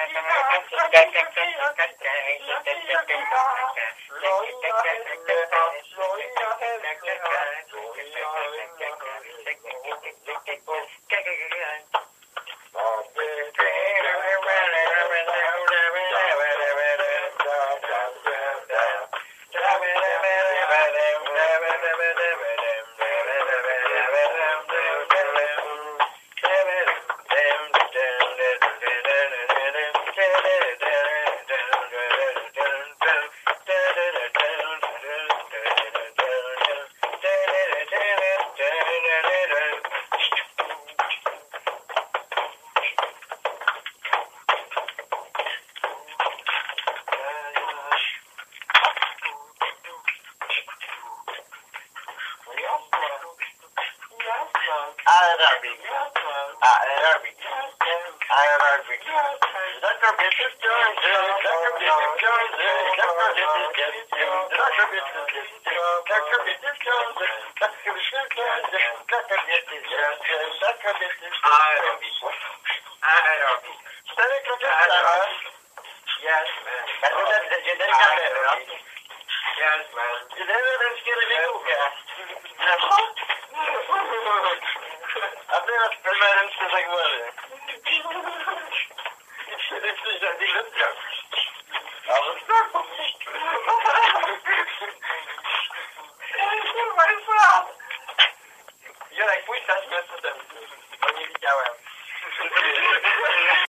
Thank you. Aerobik. Aerobik. Aerobik. Dr. Mrs. Jones. Dr. Mrs. Jones. Dr. Mrs. Jones. Dr. Mrs. Jones. Dr. Mrs. Jones. Dr. Mrs. Jones. Dr. Mrs. Jones. Dr. Mrs. Aerobik. Aerobik. Stary korzystamy. Yes, man. Będę dzielny kamerę. Yes, deras permanences agora. Excelência já dilata. Ja, jak pójdę, to nie widziałem.